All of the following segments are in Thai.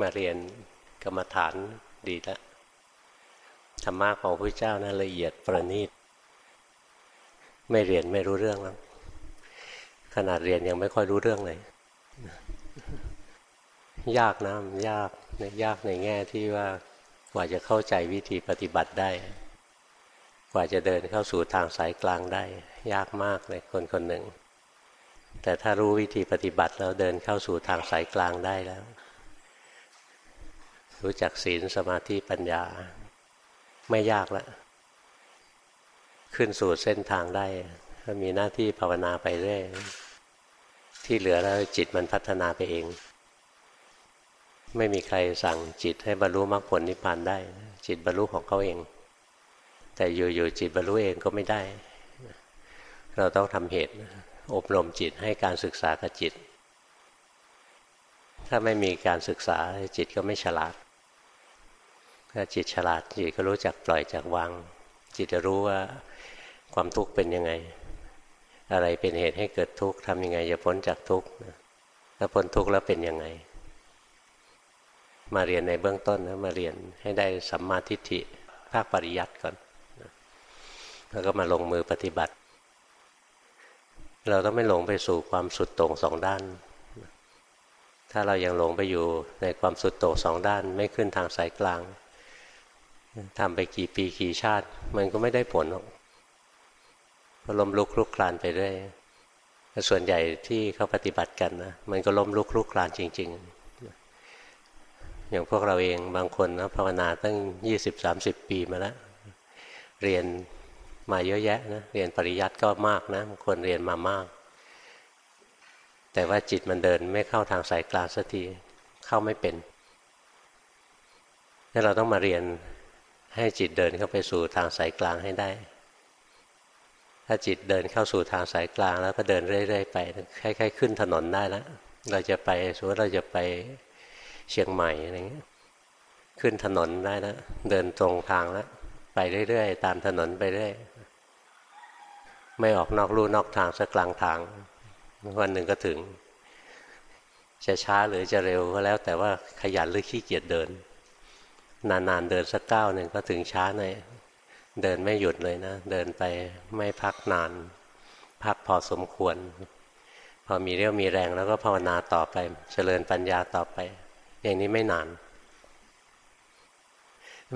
มาเรียนกรรมฐานดีแล้วธรรมะของพระเจ้านะั้นละเอียดประณีตไม่เรียนไม่รู้เรื่องแล้วขนาดเรียนยังไม่ค่อยรู้เรื่องเลย ยากนะยากยากในแง่ที่ว่ากว่าจะเข้าใจวิธีปฏิบัติได้ กว่าจะเดินเข้าสู่ทางสายกลางได้ ยากมากเลยคนคนหนึ่ง แต่ถ้ารู้วิธีปฏิบัติแล้วเดินเข้าสู่ทางสายกลางได้แล้ว รู้จักศีลสมาธิปัญญา ไม่ยากแล้วขึ้นสู่เส้นทางได้ก็มีหน้าที่ภาวนาไปเรื่อยที่เหลือแล้วจิตมันพัฒนาไปเอง ไม่มีใครสั่งจิตให้บรรลุมรรคผลนิพพานได้ จิตบรรลุของเขาเอง แต่อยู่ๆจิตบรรลุเองก็ไม่ได้ เราต้องทำเหตุ อบรมจิตให้การศึกษากับจิต ถ้าไม่มีการศึกษาจิตก็ไม่ฉลาด ถ้าจิตฉลาดจิตก็รู้จักปล่อยจากวาง จิตจะรู้ว่าความทุกข์เป็นยังไง อะไรเป็นเหตุให้เกิดทุกข์ทำยังไงจะพ้นจากทุกข์ถ้าพ้นทุกข์แล้วเป็นยังไง มาเรียนในเบื้องต้นนะมาเรียนให้ได้สัมมาทิฏฐิภาคปริยัติก่อน แล้วก็มาลงมือปฏิบัติ เราต้องไม่หลงไปสู่ความสุดโต่งสองด้าน ถ้าเรายังหลงไปอยู่ในความสุดโต่งสองด้าน ไม่ขึ้นทางสายกลาง ทำไปกี่ปีกี่ชาติ มันก็ไม่ได้ผลหรอกก็ล้มลุกลุกคลานไปเรื่อยส่วนใหญ่ที่เขาปฏิบัติกันนะมันก็ล้มลุกลุกคลานจริง ๆ อย่างพวกเราเองบางคนนะภาวนาตั้งยี่สิบสามสิบปีมาแล้ว เรียนมาเยอะแยะนะเรียนปริยัติก็มากนะบางคนเรียนมามาก แต่ว่าจิตมันเดินไม่เข้าทางสายกลางสักทีเข้าไม่เป็นนี่เราต้องมาเรียน ให้จิตเดินเข้าไปสู่ทางสายกลางให้ได้ ถ้าจิตเดินเข้าสู่ทางสายกลางแล้วก็เดินเรื่อยๆไปคล้ายๆขึ้นถนนได้แล้วเราจะไปสมมติเราจะไปเชียงใหม่อะไรเงี้ยขึ้นถนนได้แล้วเดินตรงทางแล้วไปเรื่อยๆ ตามถนนไปเรื่อยไม่ออกนอกลู่นอกทางสักกลางทางวันหนึ่งก็ถึง จะช้าหรือจะเร็วก็แล้ว แต่ว่าขยันหรือขี้เกียจเดิน นานๆเดินสักก้าวหนึ่งก็ถึงช้าหน่อยเดินไม่หยุดเลยนะ เดินไปไม่พักนาน พักพอสมควร พอมีเรี่ยวมีแรงแล้วก็ภาวนาต่อไป เจริญปัญญาต่อไป อย่างนี้ไม่นาน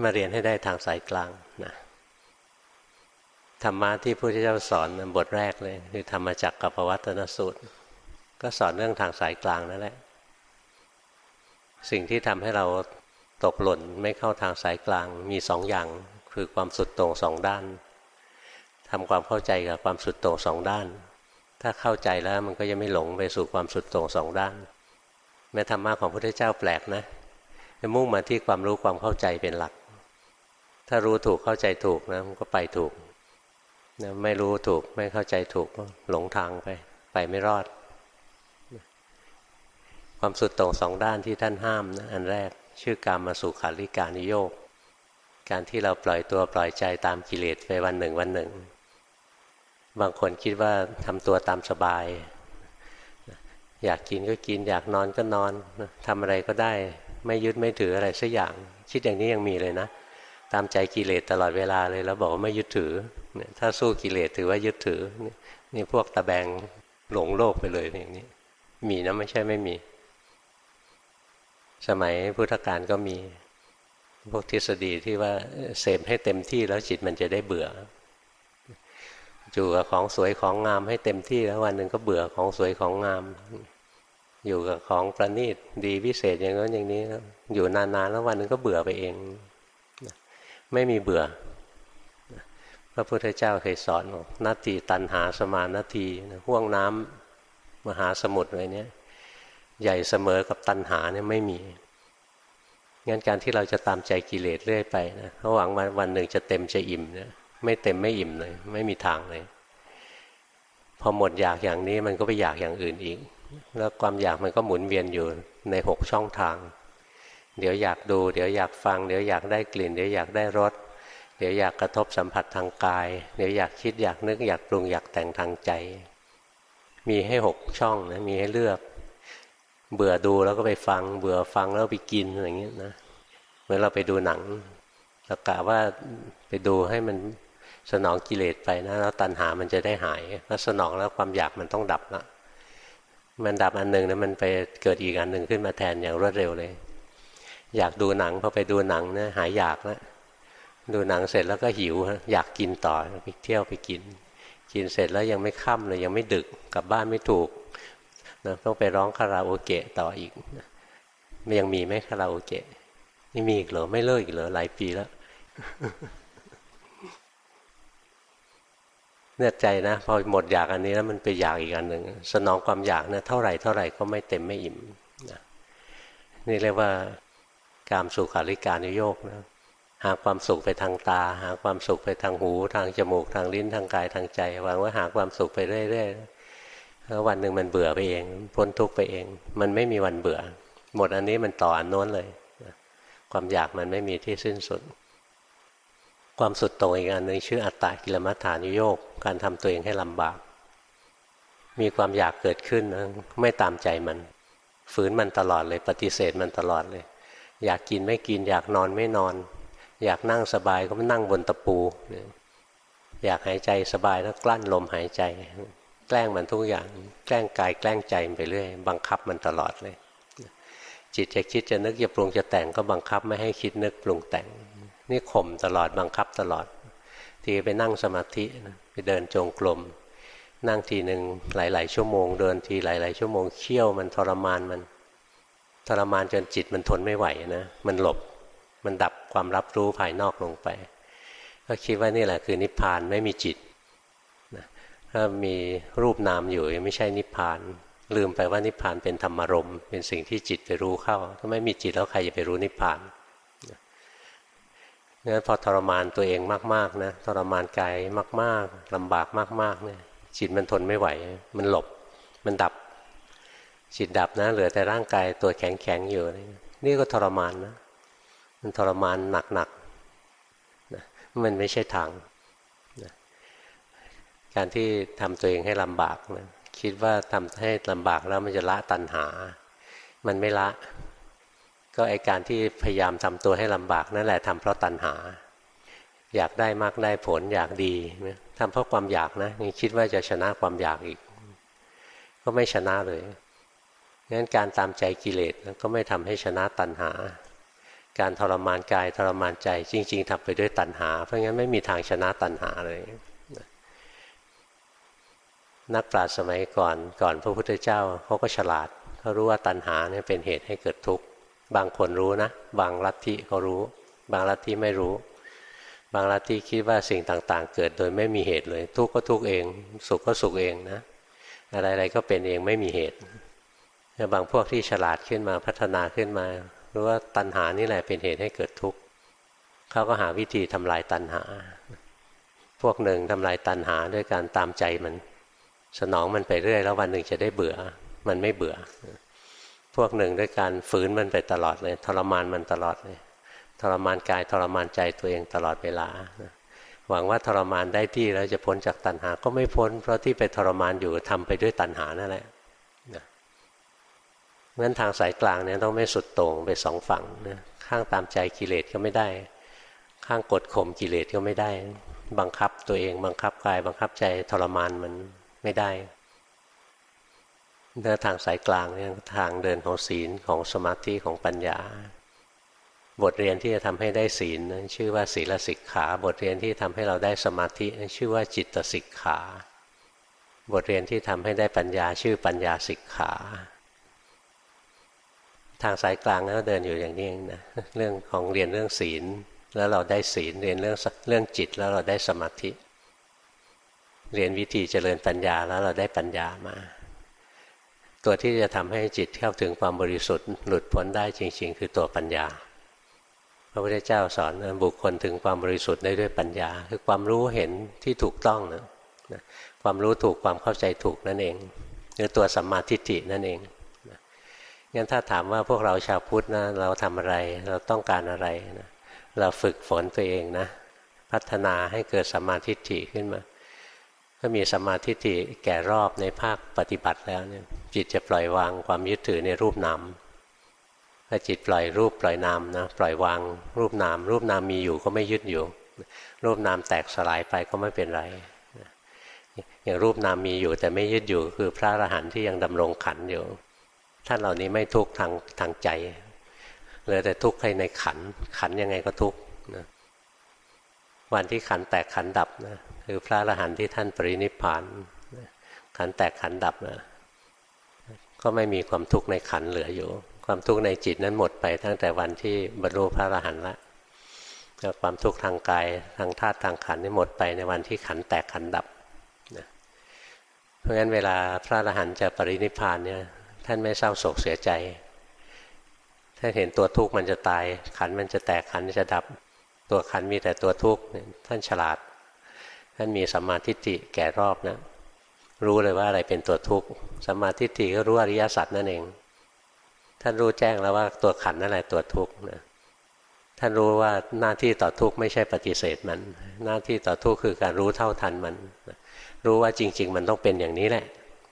มาเรียนให้ได้ทางสายกลางนะธรรมะที่พระพุทธเจ้าสอนบทแรกเลย คือธรรมจักรกับปวัตนสูตร ก็สอนเรื่องทางสายกลางนั่นแหละ สิ่งที่ทำให้เรา ตกหล่นไม่เข้าทางสายกลางมีสองอย่างคือความสุดโต่งสองด้านทำความเข้าใจกับความสุดโต่งสองด้าน ถ้าเข้าใจแล้วมันก็จะไม่หลงไปสู่ความสุดโต่งสองด้าน แม้ธรรมะของพระพุทธเจ้าแปลกนะจะมุ่งมาที่ความรู้ความเข้าใจเป็นหลัก ถ้ารู้ถูกเข้าใจถูกนะมันก็ไปถูกนะไม่รู้ถูกไม่เข้าใจถูกก็หลงทางไป ไปไม่รอด ความสุดโตรงสองด้านที่ท่านห้ามนะอันแรก ชื่อการมาสู่ขาริการนิโยกการที่เราปล่อยตัวปล่อยใจตามกิเลสไปวันหนึ่งวันหนึ่ง บางคนคิดว่าทำตัวตามสบาย อยากกินก็กิน อยากนอนก็นอนทำอะไรก็ได้ ไม่ยึดไม่ถืออะไรสักอย่าง คิดอย่างนี้ยังมีเลยนะ ตามใจกิเลสตลอดเวลาเลยแล้วบอกว่าไม่ยึดถือ ถ้าสู้กิเลสถือว่ายึดถือ นี่พวกตะแบงหลงโลกไปเลยอย่างนี้ มีนะไม่ใช่ไม่มี สมัยพุทธกาลก็มีพวกทฤษฎีที่ว่าเสพให้เต็มที่แล้วจิตมันจะได้เบื่ออยู่กับของสวยของงามให้เต็มที่แล้ววันหนึ่งก็เบื่อของสวยของงาม อยู่กับของประณีตดีพิเศษอย่างนั้นอย่างนี้อยู่นานๆแล้ววันหนึ่งก็เบื่อไปเอง ไม่มีเบื่อพระพุทธเจ้าเคยสอนนาทีตันหาสมานาทีห่วงน้ำมหาสมุทรอะไรเนี้ย ใหญ่เสมอกับตันหาเนี่ยไม่มีงั้นการที่เราจะตามใจกิเลสเรื่อยไปนะระหวังวันวันหนึ่งจะเต็มจะอิ่มเนะไม่เต็มไม่อิ่มเลย ไม่มีทางเลย พอหมดอยากอย่างนี้มันก็ไปอยากอย่างอื่นอีก แล้วความอยากมันก็หมุนเวียนอยู่ในหกช่องทาง เดี๋ยวอยากดู เดี๋ยวอยากฟัง เดี๋ยวอยากได้กลิ่น เดี๋ยวอยากได้รส เดี๋ยวอยากกระทบสัมผัสทางกาย เดี๋ยวอยากคิดอยากนึกอยากปรุงอยากแต่งทางใจ มีให้หกช่องนะมีให้เลือก เบื่อดูแล้วก็ไปฟัง เบื่อฟังแล้วไปกินอะไรเงี้ยนะเหมือนเราไปดูหนังเรากะว่าไปดูให้มันสนองกิเลสไปนะแล้วตัณหามันจะได้หายแล้วสนองแล้วความอยากมันต้องดับละมันดับอันหนึ่งนะมันไปเกิดอีกอันหนึ่งขึ้นมาแทนอย่างรวดเร็วเลย อยากดูหนังพอไปดูหนังนะหายอยากแล้วดูหนังเสร็จแล้วก็หิวอยากกินต่อไปเที่ยวไปกิน กินเสร็จแล้วยังไม่ค่ำเลยยังไม่ดึกกลับบ้านไม่ถูก นะต้องไปร้องคาราโอเกะต่ออีกมันยังมีไหมคาราโอเกะไม่มีอีกเหรอไม่เลิกอีกเหรอหลายปีแล้วเนี่ยใจนะพอหมดอยากอันนี้แล้วมันไปอยากอีกอันหนึ่งสนองความอยากเนี่ยเท่าไหร่เท่าไหร่ก็ไม่เต็มไม่อิ่มนะนี่เรียกว่าการสุขาริการุโยกนะหาความสุขไปทางตา หาความสุขไปทางหู ทางจมูกทางลิ้นทางกายทางใจหวังว่าหาความสุขไปเรื่อยๆ แล้ววันหนึ่งมันเบื่อไปเอง พ้นทุกข์ไปเอง มันไม่มีวันเบื่อ หมดอันนี้มันต่ออันโน้นเลย ความอยากมันไม่มีที่สิ้นสุด ความสุดตรงอีกอันหนึ่งชื่ออัตตากิลมัฏฐานุโยกการทำตัวเองให้ลำบาก มีความอยากเกิดขึ้นไม่ตามใจมัน ฝืนมันตลอดเลย ปฏิเสธมันตลอดเลย อยากกินไม่กิน อยากนอนไม่นอน อยากนั่งสบายก็มานั่งบนตะปู อยากหายใจสบายแล้วกลั้นลมหายใจ แกล้งมันทุกอย่าง แกล้งกายแกล้งใจไปเรื่อย บังคับมันตลอดเลย จิตจะคิดจะนึกจะปรุงจะแต่งก็บังคับไม่ให้คิดนึกปรุงแต่ง นี่ข่มตลอดบังคับตลอด ทีไปนั่งสมาธิไปเดินจงกรมนั่งทีหนึ่งหลาย ๆ ชั่วโมง เดินทีหลาย ๆ ชั่วโมงเคี่ยวมันทรมานมัน ทรมานจนจิตมันทนไม่ไหวนะ มันหลบมันดับความรับรู้ภายนอกลงไป ก็คิดว่านี่แหละคือนิพพานไม่มีจิต ถ้ามีรูปนามอยู่ยังไม่ใช่นิพพาน ลืมไปว่านิพพานเป็นธรรมารมเป็นสิ่งที่จิตไปรู้เข้า ถ้าไม่มีจิตแล้วใครจะไปรู้นิพพานงั้นพอทรมานตัวเองมากๆนะทรมานกายมาก ๆลำบากมากๆเนี่ยจิตมันทนไม่ไหว มันหลบ มันดับ จิตดับนะ เหลือแต่ร่างกายตัวแข็งๆอยู่ นี่ก็ทรมานนะ มันทรมานหนักๆนะมันไม่ใช่ทาง การที่ทำตัวเองให้ลำบากนะคิดว่าทำให้ลำบากแล้วมันจะละตัณหา มันไม่ละ ก็ไอการที่พยายามทำตัวให้ลำบากนั่นแหละทำเพราะตัณหา อยากได้มากได้ผลอยากดีทำเพราะความอยากนะยังคิดว่าจะชนะความอยากอีก ก็ไม่ชนะเลยงั้นการตามใจกิเลสก็ไม่ทำให้ชนะตัณหา การทรมานกายทรมานใจจริง ๆทำไปด้วยตัณหา เพราะงั้นไม่มีทางชนะตัณหาเลย นักปราชญ์สมัยก่อนก่อนพระพุทธเจ้าเขาก็ฉลาดเขารู้ว่าตัณหาเนี่ยเป็นเหตุให้เกิดทุกข์บางคนรู้นะ บางลัทธิเขารู้ บางลัทธิไม่รู้ บางลัทธิคิดว่าสิ่งต่างๆ เกิดโดยไม่มีเหตุเลย ทุกข์ก็ทุกข์เอง สุขก็สุขเองนะ อะไรๆก็เป็นเองไม่มีเหตุแต่บางพวกที่ฉลาดขึ้นมาพัฒนาขึ้นมารู้ว่าตัณหานี่แหละเป็นเหตุให้เกิดทุกข์เขาก็หาวิธีทำลายตัณหา พวกหนึ่งทำลายตัณหาด้วยการตามใจมัน สนองมันไปเรื่อยแล้ววันหนึ่งจะได้เบื่อ มันไม่เบื่อ พวกหนึ่งด้วยการฝืนมันไปตลอดเลย ทรมานมันตลอดเลย ทรมานกายทรมานใจตัวเองตลอดเวลา หวังว่าทรมานได้ที่แล้วจะพ้นจากตัณหา ก็ไม่พ้น เพราะที่ไปทรมานอยู่ทำไปด้วยตัณหานั่นแหละงั้นทางสายกลางเนี่ยต้องไม่สุดโต่งไปสองฝั่งนะข้างตามใจกิเลสก็ไม่ได้ ข้างกดข่มกิเลสก็ไม่ได้ บังคับตัวเองบังคับกาย บังคับใจทรมานมัน ไม่ได้ถ้าทางสายกลางเนี่ยทางเดินของศีลของสมาธิของปัญญา บทเรียนที่จะทำให้ได้ศีลนั้นชื่อว่าศีลสิกขา บทเรียนที่ทำให้เราได้สมาธินั้นชื่อว่าจิตสิกขา บทเรียนที่ทำให้ได้ปัญญาชื่อปัญญาสิกขา ทางสายกลางก็เดินอยู่อย่างนี้เองนะเรื่องของเรียนเรื่องศีลแล้วเราได้ศีลเรียนเรื่องเรื่องจิตแล้วเราได้สมาธิ เรียนวิธีเจริญปัญญาแล้วเราได้ปัญญามา ตัวที่จะทำให้จิตเข้าถึงความบริสุทธิ์หลุดพ้นได้จริง ๆ คือตัวปัญญา พระพุทธเจ้าสอนบุคคลถึงความบริสุทธิ์ได้ด้วยปัญญา คือความรู้เห็นที่ถูกต้องนะความรู้ถูกความเข้าใจถูกนั่นเองคือตัวสัมมาทิฏฐินั่นเองงั้นถ้าถามว่าพวกเราชาวพุทธนะเราทำอะไรเราต้องการอะไรนะเราฝึกฝนตัวเองนะ พัฒนาให้เกิดสัมมาธิฏฐิขึ้นมา ถ้ามีสมาธิิแก่รอบในภาคปฏิบัติแล้วเนี่ยจิตจะปล่อยวางความยึดถือในรูปนามถ้าจิตปล่อยรูปปล่อยนามนะปล่อยวางรูปนาม รูปนามมีอยู่ก็ไม่ยึดอยู่ รูปนามแตกสลายไปก็ไม่เป็นไรอย่างรูปนามมีอยู่แต่ไม่ยึดอยู่คือพระอรหันต์ที่ยังดำรงขันอยู่ท่านเหล่านี้ไม่ทุกข์ทางทางใจเหลือแต่ทุกข์ให้ในขันขันยังไงก็ทุกข์นะวันที่ขันแตกขันดับนะ คือพระอรหันต์ที่ท่านปรินิพพานขันแตกขันดับนะก็ไม่มีความทุกข์ในขันเหลืออยู่ ความทุกข์ในจิตนั้นหมดไปตั้งแต่วันที่บรรลุพระอรหันต์ละความทุกข์ทางกายทางธาตุทางขันนี่หมดไปในวันที่ขันแตกขันดับนะเพราะงั้นเวลาพระอรหันต์จะปรินิพพานเนี่ยท่านไม่เศร้าโศกเสียใจท่านเห็นตัวทุกข์มันจะตาย ขันมันจะแตกขันจะดับ ตัวขันมีแต่ตัวทุกข์ท่านฉลาด ท่านมีสัมมาทิฏฐิแก่รอบนะ รู้เลยว่าอะไรเป็นตัวทุกข์สัมมาทิฏฐิก็รู้อริยสัจนั่นเอง ท่านรู้แจ้งแล้วว่าตัวขันนั่นแหละตัวทุกข์นะท่านรู้ว่าหน้าที่ต่อทุกข์ไม่ใช่ปฏิเสธมัน หน้าที่ต่อทุกข์คือการรู้เท่าทันมัน รู้ว่าจริง ๆ มันต้องเป็นอย่างนี้แหละ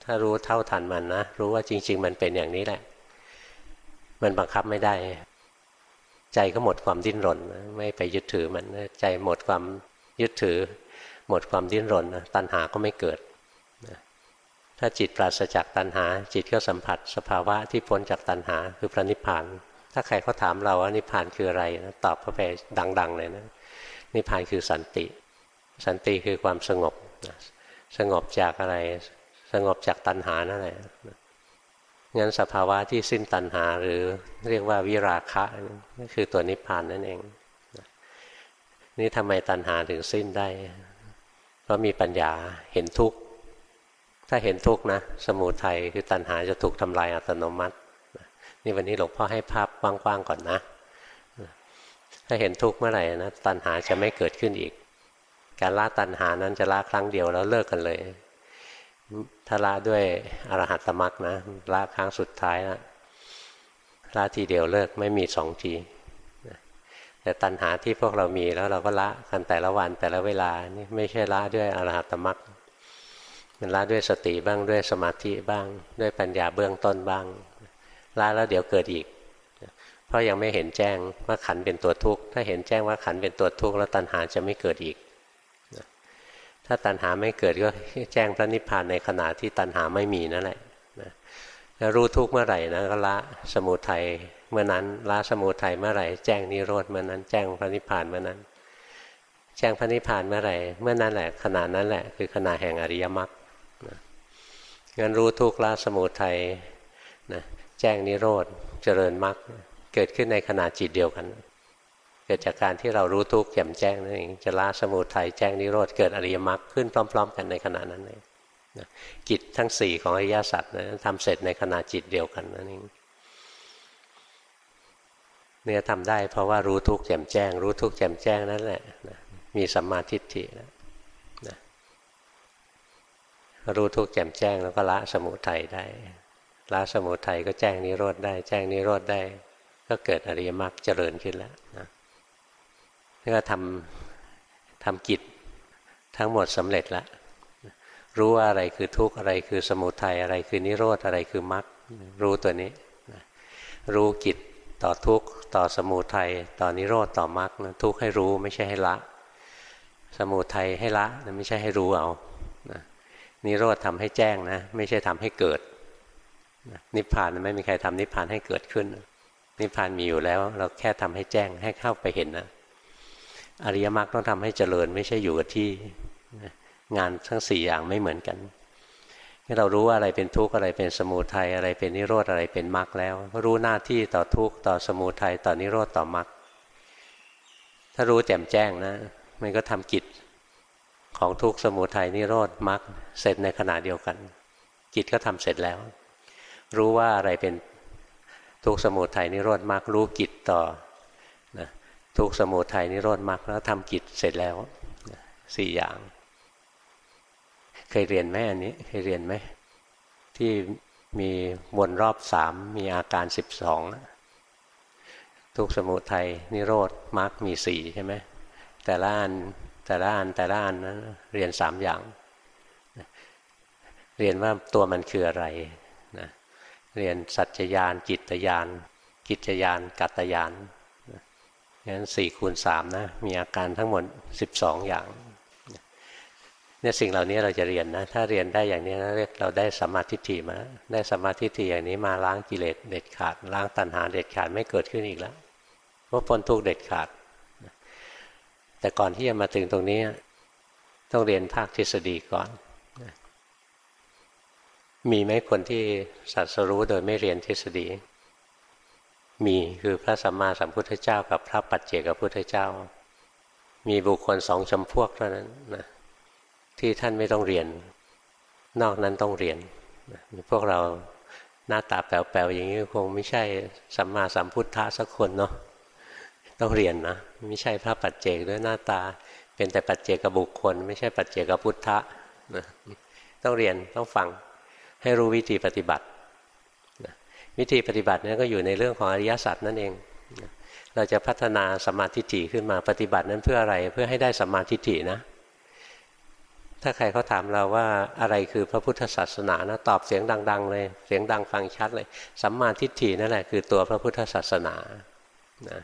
ถ้ารู้เท่าทันมันนะรู้ว่าจริง ๆ มันเป็นอย่างนี้แหละ มันบังคับไม่ได้ ใจก็หมดความดิ้นรน ไม่ไปยึดถือมันใจหมดความยึดถือ หมดความดิ้นรนตัณหาก็ไม่เกิดถ้าจิตปราศจากตัณหา จิตก็สัมผัสสภาวะที่พ้นจากตัณหาคือพระนิพพาน ถ้าใครเขาถามเราว่านิพพานคืออะไรนะตอบเข้าไปดัง ๆ เลยนะนิพพานคือสันติ สันติคือความสงบสงบจากอะไรสงบจากตัณหานั่นแหละงั้นสภาวะที่สิ้นตัณหาหรือเรียกว่าวิราคะนั่นคือตัวนิพพานนั่นเองนี่ทำไมตัณหาถึงสิ้นได้ เพราะมีปัญญาเห็นทุกข์ ถ้าเห็นทุกข์นะ สมุทัยคือตัณหาจะถูกทำลายอัตโนมัติ นี่วันนี้หลวงพ่อให้ภาพกว้างๆก่อนนะ ถ้าเห็นทุกข์เมื่อไหร่นะตัณหาจะไม่เกิดขึ้นอีก การละตัณหานั้นจะละครั้งเดียวแล้วเลิกกันเลยถ้าละด้วยอรหัตมรรคนะละครั้งสุดท้ายนะละทีเดียวเลิกไม่มีสองที แต่ตัณหาที่พวกเรามีแล้วเราก็ละกันแต่ละวันแต่ละเวลานี่ไม่ใช่ละด้วยอรหัตมรรคมันละด้วยสติบ้างด้วยสมาธิบ้าง ด้วยปัญญาเบื้องต้นบ้างละแล้วเดี๋ยวเกิดอีก เพราะยังไม่เห็นแจ้งว่าขันเป็นตัวทุกข์ถ้าเห็นแจ้งว่าขันเป็นตัวทุกข์แล้วตัณหาจะไม่เกิดอีก ถ้าตัณหาไม่เกิดก็แจ้งพระนิพพานในขณะที่ตัณหาไม่มีนั่นแหละแล้วรู้ทุกข์เมื่อไหร่นะก็ละสมุทัย เมื่อนั้นละสมุทัยเมื่อไหร่แจ้งนิโรธเมื่อนั้น แจ้งพระนิพพานเมื่อนั้น แจ้งพระนิพพานเมื่อไหร่เมื่อนั้นแหละขณะนั้นแหละ คือขณะแห่งอริยมรรคงั้นรู้ทุกข์ละสมุทัยนะแจ้งนิโรธเจริญมรรคเกิดขึ้นในขณะจิตเดียวกัน เกิดจากการที่เรารู้ทุกข์แจ่มแจ้งนั่นเองจะละสมุทัยแจ้งนิโรธเกิดอริยมรรคขึ้นพร้อม ๆ กันในขณะนั้นเลยกิจทั้งสี่ของอริยสัจนะทำเสร็จในขณะจิตเดียวกันนั่นเอง เนี่ยทำได้เพราะว่ารู้ทุกข์แจ่มแจ้ง รู้ทุกข์แจ่มแจ้งนั่นแหละนะมีสัมมาทิฏฐินะรู้ทุกข์แจ่มแจ้งแล้วก็ละสมุทัยได้ละสมุทัยก็แจ้งนิโรธได้ แจ้งนิโรธได้ ก็เกิดอริยมรรคเจริญขึ้นแล้วนะนี่ก็ทำทำกิจทั้งหมดสำเร็จแล้วรู้ว่าอะไรคือทุกข์อะไรคือสมุทัยอะไรคือนิโรธอะไรคือมรรครู้ตัวนี้ รู้กิจ ต่อทุกข์ต่อสมุทัยต่อนิโรธต่อมรรคทุกข์ให้รู้ไม่ใช่ให้ละ สมุทัยให้ละไม่ใช่ให้รู้เอานิโรธทำให้แจ้งนะ ไม่ใช่ทำให้เกิดนิพพานไม่มีใครทำนิพพานให้เกิดขึ้น นิพพานมีอยู่แล้ว เราแค่ทำให้แจ้งให้เข้าไปเห็นนะอริยมรรคต้องทำให้เจริญไม่ใช่อยู่กับที่งานทั้งสี่อย่างไม่เหมือนกัน ให้เรารู้อะไรเป็นทุกข์อะไรเป็นสมุทัยอะไรเป็นนิโรธอะไรเป็นมรรคแล้ว รู้หน้าที่ต่อทุกข์ต่อสมุทัยต่อนิโรธต่อมรรคถ้ารู้แจ่มแจ้งนะ มันก็ทำกิจของทุกข์สมุทัยนิโรธมรรคเสร็จในขณะเดียวกันจิตก็ทำเสร็จแล้ว รู้ว่าอะไรเป็นทุกข์สมุทัยนิโรธมรรครู้กิจต่อนะทุกข์สมุทัยนิโรธมรรคแล้วทำกิจเสร็จแล้วสี่อย่าง เคยเรียนไหมอันนี้เคยเรียนไหมที่มีวนรอบสามมีอาการสิบสองทุกสมุทัยนิโรธมรรคมีสี่ใช่ไหมแต่ละอันแต่ละอันแต่ละอันนั้นเรียนสามอย่าง เรียนว่าตัวมันคืออะไรนะเรียนสัจจยานจิตยานกิจยานกัตยานงั้นสี่คูณสามนะมีอาการทั้งหมดสิบสองอย่าง เนี่ยสิ่งเหล่านี้เราจะเรียนนะ ถ้าเรียนได้อย่างนี้เรียกเราได้สมาธิฏฐิมา ได้สมาธิฏฐิอย่างนี้มาล้างกิเลสเด็ดขาด ล้างตัณหาเด็ดขาดไม่เกิดขึ้นอีกแล้วเพราะพ้นทุกเด็ดขาด แต่ก่อนที่จะมาถึงตรงนี้ ต้องเรียนภาคทฤษฎีก่อน มีไหมคนที่สัตสรู้โดยไม่เรียนทฤษฎี มีคือพระสัมมาสัมพุทธเจ้า กับพระปัจเจกพุทธเจ้า มีบุคคลสองจำพวกเท่านั้นนะ ที่ท่านไม่ต้องเรียน นอกนั้นต้องเรียน พวกเราหน้าตาแป๋วๆอย่างนี้คงไม่ใช่สัมมาสัมพุทธะสักคนเนาะต้องเรียนนะไม่ใช่พระปัจเจกด้วยหน้าตา เป็นแต่ปัจเจกบุคคล ไม่ใช่ปัจเจกพุทธะนะต้องเรียนต้องฟังให้รู้วิธีปฏิบัติวิธีปฏิบัตินี้นก็อยู่ในเรื่องของอริยสัจนั่นเองเราจะพัฒนาสมาธิถี่ขึ้นมาปฏิบัตินั้นเพื่ออะไรเพื่อให้ได้สมาธิถี่นะ ถ้าใครเขาถามเราว่าอะไรคือพระพุทธศาสนานะตอบเสียงดัง ๆ เลย เสียงดังฟังชัดเลยสัมมาทิฏฐินั่นแหละคือตัวพระพุทธศาสนานะ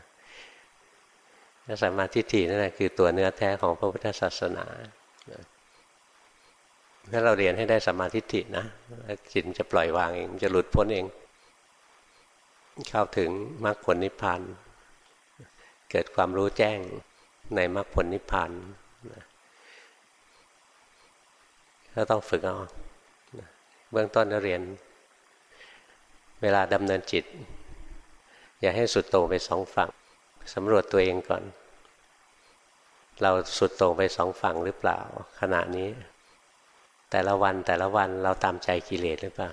สัมมาทิฏฐินั่นแหละคือตัวเนื้อแท้ของพระพุทธศาสนาถ้าเราเรียนให้ได้สมาธิินะจิตจะปล่อยวางเองจะหลุดพ้นเอง เข้าถึงมรรคผลนิพพานเกิดความรู้แจ้งในมรรคผลนิพพาน ก็ต้องฝึกเอาเบื้องต้นเรียน เวลาดำเนินจิต อย่าให้สุดโต่งไปสองฝั่งสำรวจตัวเองก่อน เราสุดโต่งไปสองฝั่งหรือเปล่า ขณะนี้ แต่ละวันแต่ละวันเราตามใจกิเลสหรือเปล่า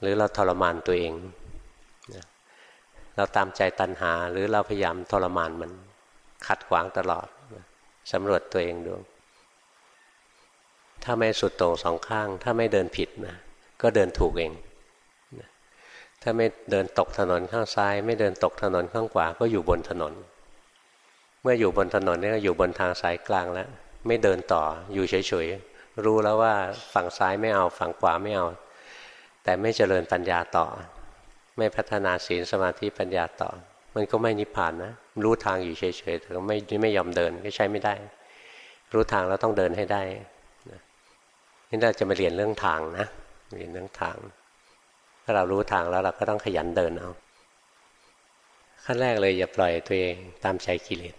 หรือเราทรมานตัวเอง เราตามใจตัณหา หรือเราพยายามทรมานมันขัดขวางตลอดสำรวจตัวเองดู ถ้าไม่สุดต่งสองข้าง ถ้าไม่เดินผิดนะก็เดินถูกเอง ถ้าไม่เดินตกถนนข้างซ้าย ไม่เดินตกถนนข้างขวา ก็อยู่บนถนน เมื่ออยู่บนถนนนี่ก็อยู่บนทางสายกลางแล้ว ไม่เดินต่ออยู่เฉยๆรู้แล้วว่าฝั่งซ้ายไม่เอาฝั่งขวาไม่เอา แต่ไม่เจริญปัญญาต่อ ไม่พัฒนาศีลสมาธิปัญญาต่อ มันก็ไม่นิพพานนะรู้ทางอยู่เฉยๆแต่ก็ไม่ไม่ยอมเดินก็ใช้ไม่ได้ รู้ทางแล้วต้องเดินให้ได้ นี่เราจะมาเรียนเรื่องทางนะเรียนเรื่องทาง ถ้าเรารู้ทางแล้วเราก็ต้องขยันเดินเอาขั้นแรกเลยอย่าปล่อยตัวเองตามใจกิเลส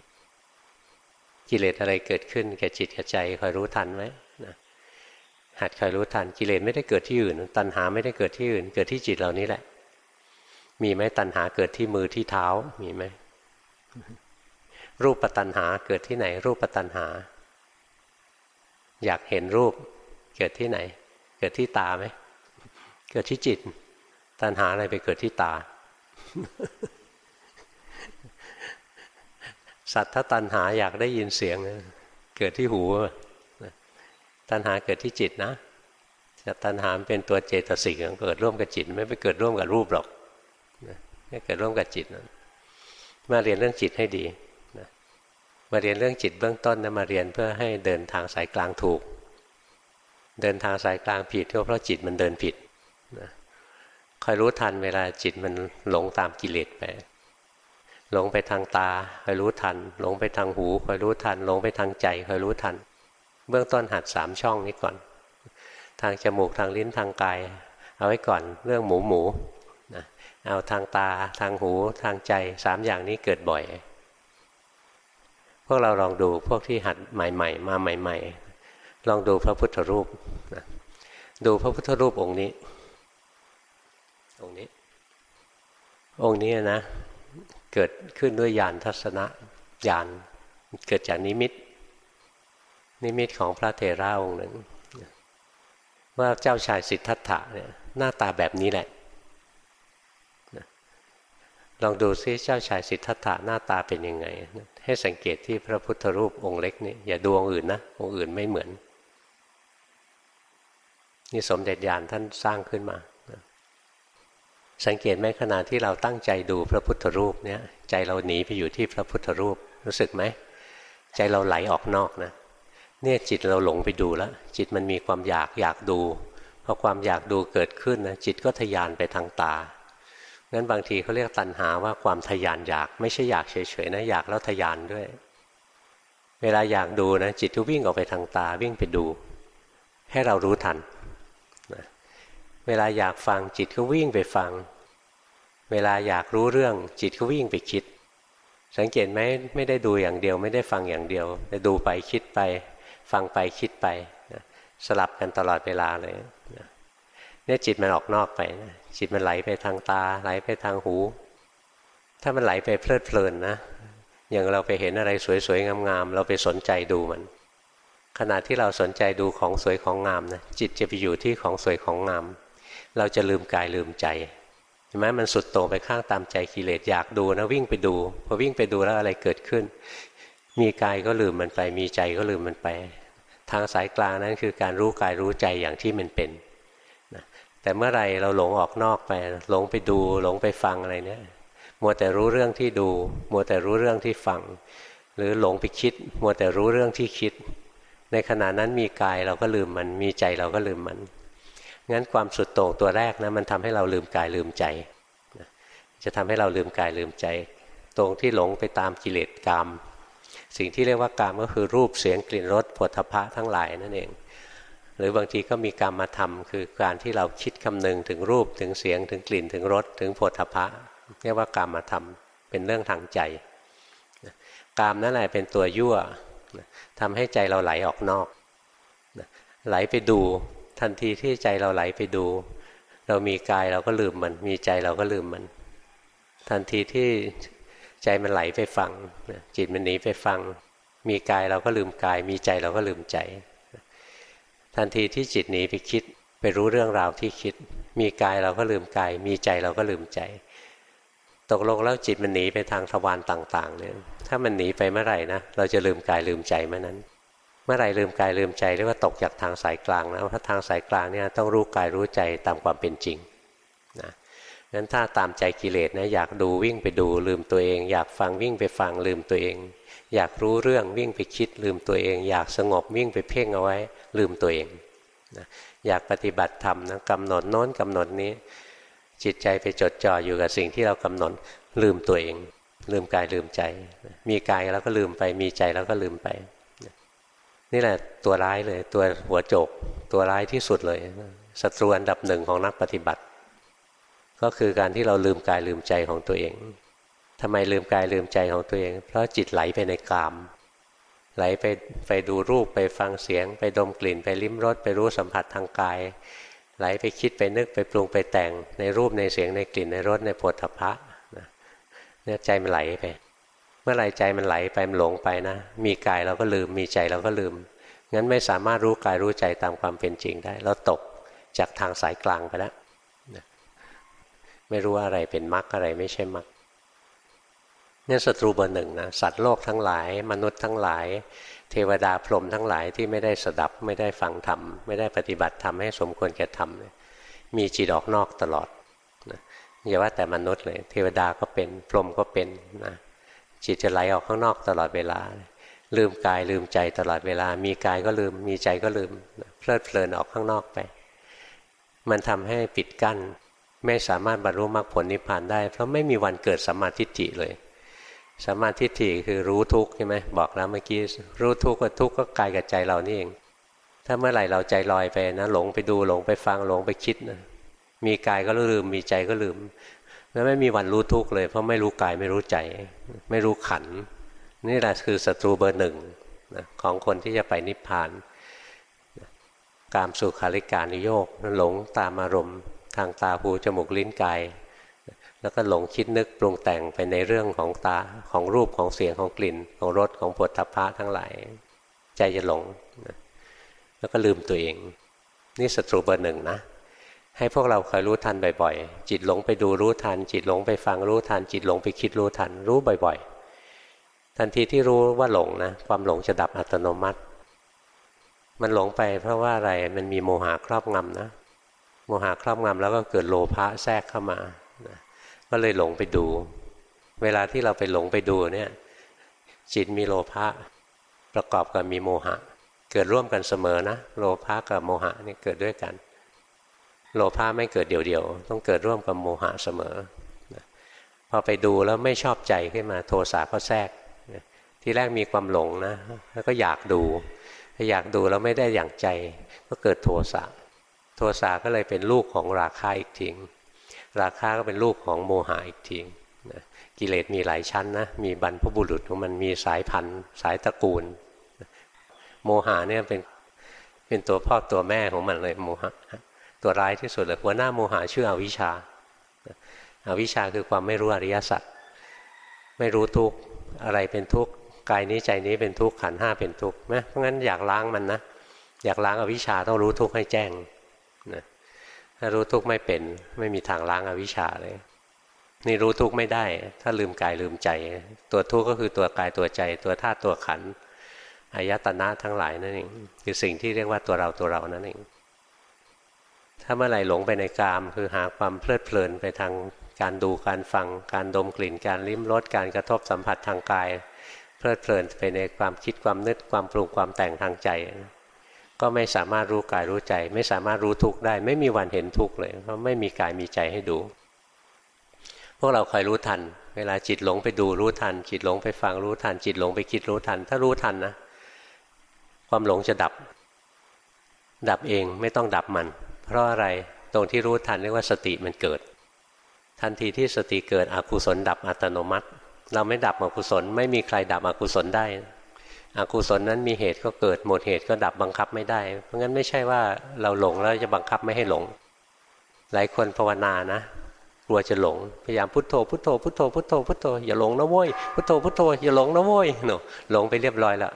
กิเลสอะไรเกิดขึ้นแก่จิตกับใจคอยรู้ทันไหมหัดคอยรู้ทันกิเลสไม่ได้เกิดที่อื่น ตัณหาไม่ได้เกิดที่อื่น เกิดที่จิตเรานี้แหละ มีไหมตัณหาเกิดที่มือที่เท้ามีไหมรูปปัตัณหาเกิดที่ไหนรูปปัตัณหา อยากเห็นรูป เกิดที่ไหน เกิดที่ตาไหมเกิดที่จิต ตัณหาอะไรไปเกิดที่ตา สัตว์ถ้าตัณหาอยากได้ยินเสียง เกิดที่หู ตัณหาเกิดที่จิตนะแต่ตัณหาเป็นตัวเจตสิกเกิดร่วมกับจิต ไม่ไปเกิดร่วมกับรูปหรอกไม่เกิดร่วมกับจิตนะมาเรียนเรื่องจิตให้ดีมาเรียนเรื่องจิตเบื้องต้นนะมาเรียนเพื่อให้เดินทางสายกลางถูก เดินทางสายกลางผิดก็เพราะจิตมันเดินผิดนะคอยรู้ทันเวลาจิตมันหลงตามกิเลสไป หลงไปทางตาคอยรู้ทัน หลงไปทางหูคอยรู้ทัน หลงไปทางใจคอยรู้ทัน เบื้องต้นหัดสามช่องนี้ก่อน ทางจมูกทางลิ้นทางกาย เอาไว้ก่อนเรื่องหมูหมูนะเอาทางตาทางหูทางใจสามอย่างนี้เกิดบ่อย พวกเราลองดูพวกที่หัดใหม่ ๆ มาใหม่ๆ ลองดูพระพุทธรูปนะดูพระพุทธรูปองค์นี้ องค์นี้ องค์นี้นะ เกิดขึ้นด้วยญาณทัศนะญาณเกิดจากนิมิต นิมิตของพระเทระองค์หนึ่ง ว่าเจ้าชายสิทธัตถะเนี่ยหน้าตาแบบนี้แหละลองดูซิเจ้าชายสิทธัตถะหน้าตาเป็นยังไง ให้สังเกตที่พระพุทธรูปองค์เล็กนี่อย่าดูองค์อื่นนะ องค์อื่นไม่เหมือน นี่สมเด็จยานท่านสร้างขึ้นมาสังเกตไหมขณะที่เราตั้งใจดูพระพุทธรูปเนี่ย ใจเราหนีไปอยู่ที่พระพุทธรูปรู้สึกไหม ใจเราไหลออกนอกนะ เนี่ยจิตเราหลงไปดูแล้ว จิตมันมีความอยากอยากดูพอความอยากดูเกิดขึ้นนะจิตก็ทยานไปทางตางั้นบางทีเขาเรียกตัณหาว่าความทยานอยาก ไม่ใช่อยากเฉยๆนะอยากแล้วทยานด้วย เวลาอยากดูนะจิตก็วิ่งออกไปทางตาวิ่งไปดู ให้เรารู้ทัน เวลาอยากฟังจิตก็วิ่งไปฟัง เวลาอยากรู้เรื่องจิตก็วิ่งไปคิด สังเกตไหมไม่ได้ดูอย่างเดียว ไม่ได้ฟังอย่างเดียว แต่ดูไปคิดไป ฟังไปคิดไปนะสลับกันตลอดเวลาเลยนะเนี่ยจิตมันออกนอกไปนะจิตมันไหลไปทางตา ไหลไปทางหู ถ้ามันไหลไปเพลิดเพลินนะอย่างเราไปเห็นอะไรสวยๆงามๆเราไปสนใจดูมัน ขณะที่เราสนใจดูของสวยของงามนะจิตจะไปอยู่ที่ของสวยของงาม เราจะลืมกายลืมใจเห็นไหมมันสุดโต่งไปข้างตามใจกิเลสอยากดูนะวิ่งไปดูพอวิ่งไปดูแล้วอะไรเกิดขึ้น มีกายก็ลืมมันไป มีใจก็ลืมมันไป ทางสายกลางนั้นคือการรู้กายรู้ใจอย่างที่มันเป็นแต่เมื่อไรเราหลงออกนอกไป หลงไปดูหลงไปฟังอะไรเนี่ยมัวแต่รู้เรื่องที่ดู มัวแต่รู้เรื่องที่ฟัง หรือหลงไปคิด มัวแต่รู้เรื่องที่คิด ในขณะนั้นมีกายเราก็ลืมมัน มีใจเราก็ลืมมัน งั้นความสุดโต่งตัวแรกนะมันทำให้เราลืมกายลืมใจ จะทำให้เราลืมกายลืมใจ ตรงที่หลงไปตามกิเลสกรรม สิ่งที่เรียกว่ากรรมก็คือรูปเสียงกลิ่นรสผลทพะทั้งหลายนั่นเอง หรือบางทีก็มีกรรมมาทำคือการที่เราคิดคำนึงถึงรูปถึงเสียงถึงกลิ่นถึงรสถึงผลทพะเรียกว่ากรรมมาทำเป็นเรื่องทางใจกรรมนั่นแหละเป็นตัวยั่วทำให้ใจเราไหลออกนอก ไหลไปดู ทันทีที่ใจเราไหลไปดู เรามีกายเราก็ลืมมัน มีใจเราก็ลืมมัน ทันทีที่ใจมันไหลไปฟังจิตมันหนีไปฟัง มีกายเราก็ลืมกาย มีใจเราก็ลืมใจ ทันทีที่จิตหนีไปคิดไปรู้เรื่องราวที่คิด มีกายเราก็ลืมกาย มีใจเราก็ลืมใจ ตกลงแล้วจิตมันหนีไปทางทวารต่าง ๆ เนี่ย ถ้ามันหนีไปเมื่อไหร่นะเราจะลืมกายลืมใจเมื่อนั้น เมื่อไหร่ลืมกายลืมใจเรียกว่าตกจากทางสายกลางนะเพราะทางสายกลางเนี่ยต้องรู้กายรู้ใจตามความเป็นจริงนะงั้นถ้าตามใจกิเลสนะอยากดูวิ่งไปดูลืมตัวเอง อยากฟังวิ่งไปฟังลืมตัวเอง อยากรู้เรื่องวิ่งไปคิดลืมตัวเอง อยากสงบวิ่งไปเพ่งเอาไว้ลืมตัวเองนะอยากปฏิบัติธรรมนะกำหนดโน้นกำหนดนี้ จิตใจไปจดจ่ออยู่กับสิ่งที่เรากำหนดลืมตัวเอง ลืมกายลืมใจ มีกายแล้วก็ลืมไปมีใจแล้วก็ลืมไป นี่แหละตัวร้ายเลย ตัวหัวโจก ตัวร้ายที่สุดเลยศัตรูอันดับหนึ่งของนักปฏิบัติ ก็คือการที่เราลืมกายลืมใจของตัวเองทำไมลืมกายลืมใจของตัวเอง เพราะจิตไหลไปในกาม ไหลไปไปดูรูปไปฟังเสียง ไปดมกลิ่นไปลิ้มรสไปรู้สัมผัสทางกาย ไหลไปคิดไปนึกไปปรุงไปแต่งในรูปในเสียงในกลิ่นในรสในผลทพะเนี่ยใจมันไหลไปเมื่อไหร่ใจมันไหลไปมันหลงไปนะ มีกายเราก็ลืม มีใจเราก็ลืม งั้นไม่สามารถรู้กายรู้ใจตามความเป็นจริงได้ เราตกจากทางสายกลางไปแล้วไม่รู้อะไรเป็นมรรคอะไรไม่ใช่มรรคเนี่ศัตรูเบอร์หนึ่งนะสัตว์โลกทั้งหลาย มนุษย์ทั้งหลาย เทวดาพรหมทั้งหลายที่ไม่ได้สดับไม่ได้ฟังธรรม ไม่ได้ปฏิบัติธรรมให้สมควรแก่ธรรมมีจิตออกนอกตลอดนะอย่าว่าแต่มนุษย์เลย เทวดาก็เป็นพรหมก็เป็นนะ จิตจะไหลออกข้างนอกตลอดเวลา ลืมกายลืมใจตลอดเวลา มีกายก็ลืม มีใจก็ลืม เพลิดเพลินออกข้างนอกไป มันทำให้ปิดกั้น ไม่สามารถบรรลุมรรคผลนิพพานได้ เพราะไม่มีวันเกิดสัมมาทิฏฐิเลยสัมมาทิฏฐิคือรู้ทุกข์ใช่ไหมบอกแล้วเมื่อกี้รู้ทุกข์ก็ทุกข์ก็กายกับใจเรานี่เอง ถ้าเมื่อไหร่เราใจลอยไปนะหลงไปดูหลงไปฟังหลงไปคิดนะมีกายก็ลืมมีใจก็ลืม แล้วไม่มีวันรู้ทุกข์เลย เพราะไม่รู้กายไม่รู้ใจ ไม่รู้ขัน นี่แหละคือศัตรูเบอร์หนึ่งของคนที่จะไปนิพพาน กามสุขาริการนิโยกหลงตามอารมณ์ ทางตาหูจมูกลิ้นกาย แล้วก็หลงคิดนึกปรุงแต่งไปในเรื่องของตาของรูปของเสียงของกลิ่น ของรสของผลทพพะทั้งหลาย ใจจะหลง แล้วก็ลืมตัวเอง นี่ศัตรูเบอร์หนึ่งนะ ให้พวกเราคอยรู้ทันบ่อยๆ จิตหลงไปดูรู้ทัน จิตหลงไปฟังรู้ทัน จิตหลงไปคิดรู้ทัน รู้บ่อยๆ ทันทีที่รู้ว่าหลงนะ ความหลงจะดับอัตโนมัติ มันหลงไปเพราะว่าอะไร มันมีโมหะครอบงำนะ โมหะครอบงำแล้วก็เกิดโลภะแทรกเข้ามา ก็เลยหลงไปดู เวลาที่เราไปหลงไปดูเนี่ย จิตมีโลภะประกอบกับมีโมหะ เกิดร่วมกันเสมอนะ โลภะกับโมหะนี่เกิดด้วยกัน โลภะไม่เกิดเดี่ยวๆ ต้องเกิดร่วมกับโมหะเสมอพอไปดูแล้วไม่ชอบใจขึ้นมาโทสะก็แทรกที่แรกมีความหลงนะ แล้วก็อยากดูอยากดูแล้วไม่ได้อย่างใจ ก็เกิดโทสะโทสะก็เลยเป็นลูกของราคาอีกทีราคาก็เป็นลูกของโมหะอีกทีกิเลสมีหลายชั้นนะมีบรรพบุรุษของมันมีสายพันธุ์สายตระกูล โมหะเนี่ยเป็นเป็นตัวพ่อตัวแม่ของมันเลยโมหะ ตัวร้ายที่สุดเลยหัวหน้าโมหะชื่ออวิชชาอาวิชชาคือความไม่รู้อริยสัจไม่รู้ทุกอะไรเป็นทุกกายนี้ใจนี้เป็นทุกขันห้าเป็นทุกข์นะเพราะงั้นอยากล้างมันนะอยากล้างอวิชชาต้องรู้ทุกให้แจ้งนะถ้ารู้ทุกไม่เป็น ไม่มีทางล้างอวิชชาเลย นี่รู้ทุกไม่ได้ ถ้าลืมกายลืมใจ ตัวทุกก็คือตัวกายตัวใจ ตัวธาตุตัวขันอายตนะทั้งหลายนั่นเองคือสิ่งที่เรียกว่าตัวเราตัวเรานั่นเอง ถ้าเมื่อไหร่หลงไปในกาม คือหาความเพลิดเพลินไปทางการดูการฟังการดมกลิ่นการลิ้มรสการกระทบสัมผัสทางกาย เพลิดเพลินไปในความคิดความนึกความปรุงความแต่งทางใจ ก็ไม่สามารถรู้กายรู้ใจ ไม่สามารถรู้ทุกข์ได้ ไม่มีวันเห็นทุกข์เลยเพราะไม่มีกายมีใจให้ดู พวกเราคอยรู้ทัน เวลาจิตหลงไปดูรู้ทัน จิตหลงไปฟังรู้ทัน จิตหลงไปคิดรู้ทัน ถ้ารู้ทันนะ ความหลงจะดับ ดับเองไม่ต้องดับมัน เพราะอะไรตรงที่รู้ทันเรียกว่าสติมันเกิด ทันทีที่สติเกิดอกุศลดับอัตโนมัติ เราไม่ดับอกุศลไม่มีใครดับอกุศลได้อกุศลนั้นมีเหตุก็เกิดหมดเหตุก็ดับบังคับไม่ได้ เพราะงั้นไม่ใช่ว่าเราหลงแล้วจะบังคับไม่ให้หลง หลายคนภาวนานะกลัวจะหลงพยายามพุทโธพุทโธพุทโธพุทโธพุทโธอย่าหลงนะโว้ยพุทโธพุทโธอย่าหลงนะโว้ยเนาะหลงไปเรียบร้อยแล้ว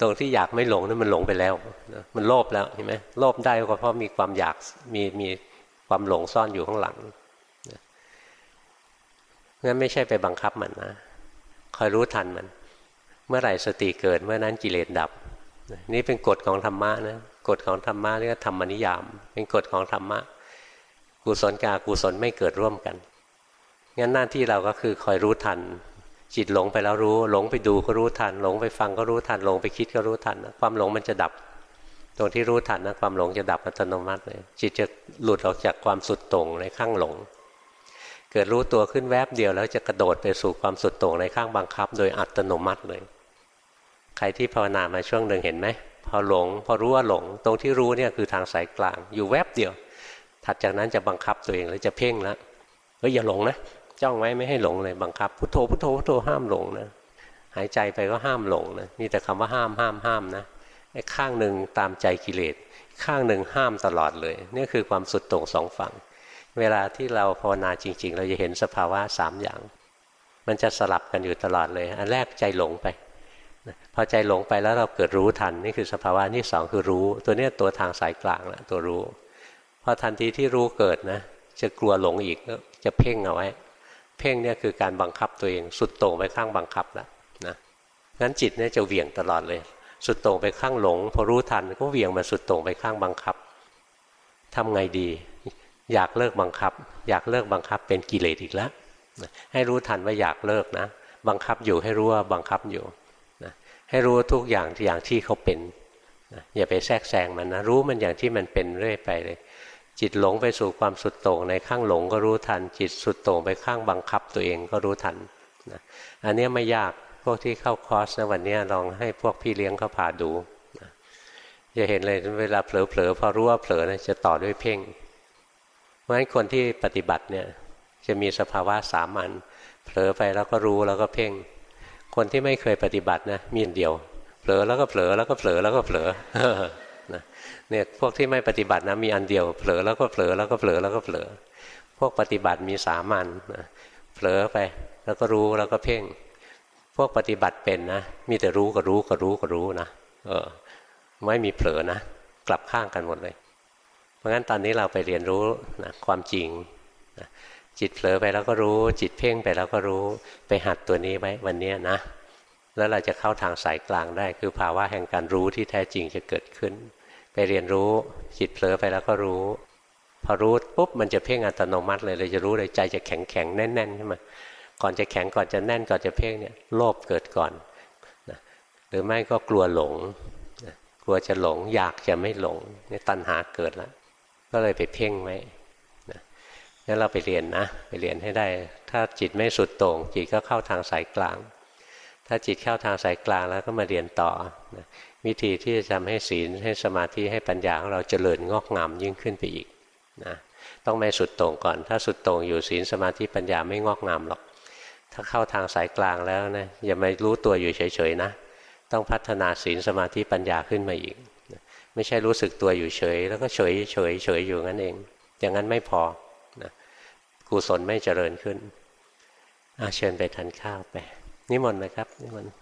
ตรงที่อยากไม่หลงนั่นมันหลงไปแล้วมันโลภแล้วเห็นไหมโลภได้ก็เพราะมีความอยากมีมีความหลงซ่อนอยู่ข้างหลังงั้นไม่ใช่ไปบังคับมันนะคอยรู้ทันมัน เมื่อไหร่สติเกิดเมื่อนั้นกิเลสดับ นี่เป็นกฎของธรรมะนะกฎของธรรมะเรียกธรรมนิยาม เป็นกฎของธรรมะกุศลกากุศลไม่เกิดร่วมกันงั้นหน้าที่เราก็คือคอยรู้ทัน จิตหลงไปแล้วรู้ หลงไปดูก็รู้ทัน หลงไปฟังก็รู้ทัน หลงไปคิดก็รู้ทัน ความหลงมันจะดับ ตรงที่รู้ทันนะความหลงจะดับอัตโนมัติเลย จิตจะหลุดออกจากความสุดตรงในข้างหลง เกิดรู้ตัวขึ้นแวบเดียวแล้วจะกระโดดไปสู่ความสุดโต่งในข้างบังคับ โดยอัตโนมัติเลย ใครที่ภาวนามาช่วงหนึ่งเห็นไหม พอหลง พอรู้ว่าหลง ตรงที่รู้เนี่ยคือทางสายกลาง อยู่แวบเดียว ถัดจากนั้นจะบังคับตัวเองแล้วจะเพ่งแล้วเฮ้ยอย่าหลงนะ จ้องไว้ไม่ให้หลงเลยบังคับพุทโธพุทโธพุทโธห้ามหลงนะหายใจไปก็ห้ามหลงนะมีแต่คำว่าห้ามห้ามห้ามนะไอ้ข้างหนึ่งตามใจกิเลสข้างหนึ่งห้ามตลอดเลยนี่คือความสุดโต่งสองฝั่ง เวลาที่เราภาวนาจริง ๆ เราจะเห็นสภาวะสามอย่าง มันจะสลับกันอยู่ตลอดเลย อันแรกใจหลงไปพอใจหลงไปแล้วเราเกิดรู้ทันนี่คือสภาวะที่สองคือรู้ ตัวนี้ตัวทางสายกลางละตัวรู้ พอทันทีที่รู้เกิดนะจะกลัวหลงอีกจะเพ่งเอาไว้ เพ่งเนี่ยคือการบังคับตัวเอง สุดโต่งไปข้างบังคับแล้วนะงั้นจิตเนี่ยจะเหวี่ยงตลอดเลย สุดโต่งไปข้างหลง พอรู้ทันก็เหวี่ยงมาสุดโต่งไปข้างบังคับทำไงดี อยากเลิกบังคับ อยากเลิกบังคับเป็นกิเลสอีกแล้วให้รู้ทันว่าอยากเลิกนะ บังคับอยู่ให้รู้ว่าบังคับอยู่นะให้รู้ทุกอย่างอย่างที่เขาเป็นนะอย่าไปแทรกแซงมันนะรู้มันอย่างที่มันเป็นเรื่อยไปเลย จิตหลงไปสู่ความสุดโต่งในข้างหลงก็รู้ทัน จิตสุดโต่งไปข้างบังคับตัวเองก็รู้ทันนะอันนี้ไม่ยากพวกที่เข้าคอร์สนะวันนี้ลองให้พวกพี่เลี้ยงเขาพาดูนะจะเห็นเลยเวลาเผลอๆพอรู้ว่าเผลอนะจะต่อด้วยเพ่ง เพราะฉะนั้นคนที่ปฏิบัติเนี่ยจะมีสภาวะสามัญเผลอไปแล้วก็รู้แล้วก็เพ่ง คนที่ไม่เคยปฏิบัตินะมีอันเดียว เผลอแล้วก็เผลอแล้วก็เผลอแล้วก็เผลอ เนี่ยพวกที่ไม่ปฏิบัตินะมีอันเดียวเผลอแล้วก็เผลอแล้วก็เผลอแล้วก็เผลอ พวกปฏิบัติมีสามัญเผลอไปแล้วก็รู้แล้วก็เพ่ง พวกปฏิบัติเป็นนะ มีแต่รู้ก็รู้ก็รู้ก็รู้นะเออไม่มีเผลอนะ กลับข้างกันหมดเลย เพราะงั้นตอนนี้เราไปเรียนรู้นะความจริงนะจิตเผลอไปแล้วก็รู้ จิตเพ่งไปแล้วก็รู้ไปหัดตัวนี้ไว้วันนี้นะ แล้วเราจะเข้าทางสายกลางได้ คือภาวะแห่งการรู้ที่แท้จริงจะเกิดขึ้น ไปเรียนรู้จิตเผลอไปแล้วก็รู้ พอรู้ปุ๊บมันจะเพ่งอัตโนมัติเลยเราจะรู้เลยใจจะแข็งแข็งแน่นแน่นขึ้นมาก่อนจะแข็งก่อนจะแน่นก่อนจะเพ่งเนี่ยโลภเกิดก่อนนะหรือไม่ก็กลัวหลงนะกลัวจะหลงอยากจะไม่หลงนี่ตัณหาเกิดแล้วก็เลยไปเพ่งไว้นะงั้นเราไปเรียนนะไปเรียนให้ได้ ถ้าจิตไม่สุดโต่งจิตก็เข้าทางสายกลาง ถ้าจิตเข้าทางสายกลางแล้วก็มาเรียนต่อนะ วิธีที่จะทำให้ศีลให้สมาธิให้ปัญญาของเราเจริญงอกงามยิ่งขึ้นไปอีกนะต้องไม่สุดโต่งก่อน ถ้าสุดโต่งอยู่ศีลสมาธิปัญญาไม่งอกงามหรอก ถ้าเข้าทางสายกลางแล้วนะอย่ามารู้ตัวอยู่เฉยๆนะ ต้องพัฒนาศีลสมาธิปัญญาขึ้นมาอีก ไม่ใช่รู้สึกตัวอยู่เฉย แล้วก็เฉยเฉยเฉยอยู่งั้นเอง อย่างนั้นไม่พอนะกุศลไม่เจริญขึ้นอาเชิญไปทานข้าวไป นิมนต์นะครับนิมนต์